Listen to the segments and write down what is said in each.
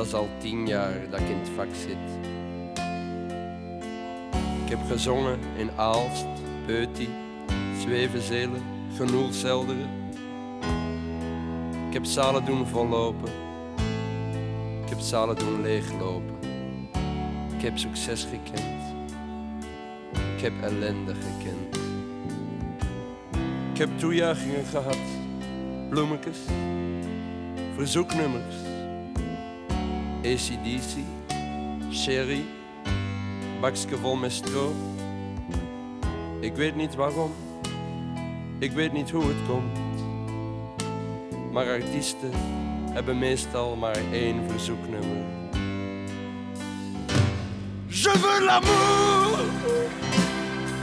dat is al tien jaar dat ik in het vak zit. Ik heb gezongen in Aalst, Peuty, Zwevenzelen, Genoelselderen. Ik heb zalen doen vollopen. Ik heb zalen doen leeglopen. Ik heb succes gekend. Ik heb ellende gekend. Ik heb toejuichingen gehad, bloemetjes, verzoeknummers, ACDC, Sherry, bakje vol met stro. Ik weet niet waarom, ik weet niet hoe het komt. Maar artiesten hebben meestal maar één verzoeknummer. Je veux l'amour,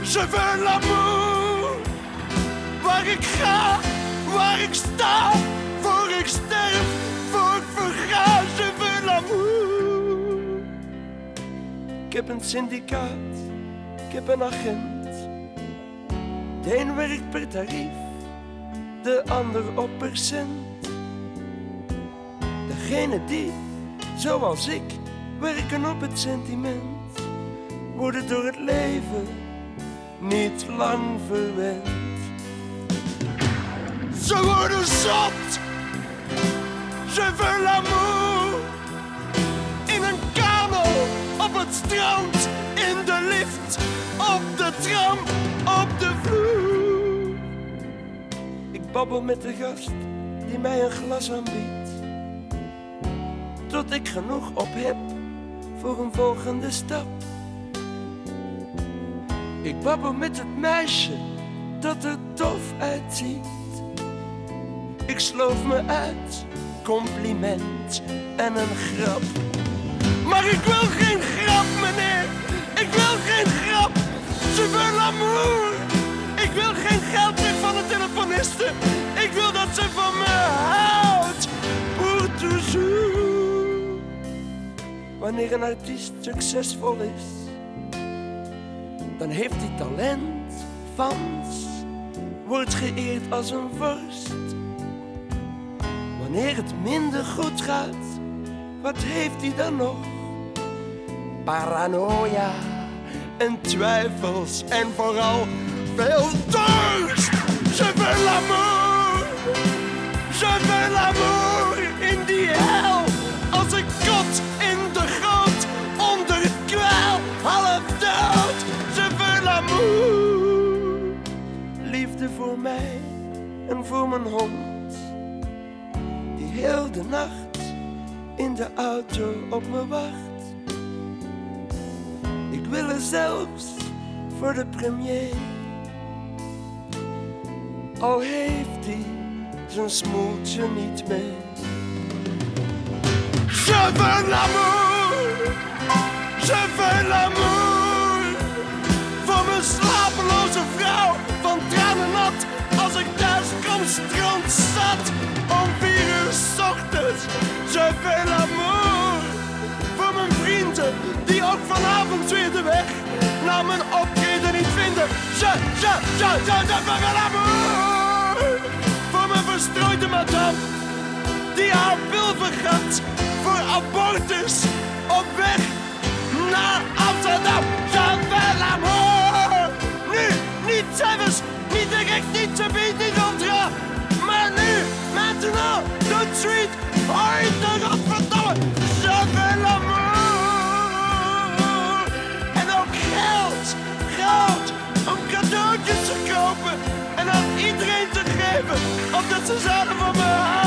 je veux l'amour. Waar ik ga, waar ik sta, heb een syndicaat, ik heb een agent. De een werkt per tarief, de ander op percent. Degene die, zoals ik, werken op het sentiment, worden door het leven niet lang verwend. Ze worden zot, je veux op het strand, in de lift, op de tram, op de vloer. Ik babbel met de gast die mij een glas aanbiedt. Tot ik genoeg op heb voor een volgende stap. Ik babbel met het meisje dat er tof uitziet. Ik sloof me uit, compliment en een grap. Maar ik wil geen grap, meneer. Ik wil geen grap. Je veux l'amour. Ik wil geen geld meer van de telefoniste. Ik wil dat ze van me houdt. Pour toujours. Wanneer een artiest succesvol is, dan heeft hij talent, fans, wordt geëerd als een vorst. Wanneer het minder goed gaat, wat heeft hij dan nog? Paranoia en twijfels en vooral veel dorst. Je veux l'amour, je veux l'amour in die hel. Als een kot in de grond, onder het kwel, half dood. Je veux l'amour, liefde voor mij en voor mijn hond die heel de nacht in de auto op me wacht. Ik wil er zelfs voor de premier. Al heeft hij zijn smoeltje niet mee. Je veux l'amour, je veux l'amour. Voor mijn slapeloze vrouw, van tranen nat. Als ik thuis kom, strand zat. Om vier uur ochtends, je veux l'amour. Voor mijn vrienden, naar mijn optreden niet vinden. Je, je, je, je, je veux l'amour. Voor mijn verstrooide madame, die haar wil vergat. Voor abortus, op weg naar Amsterdam. chances out of a man.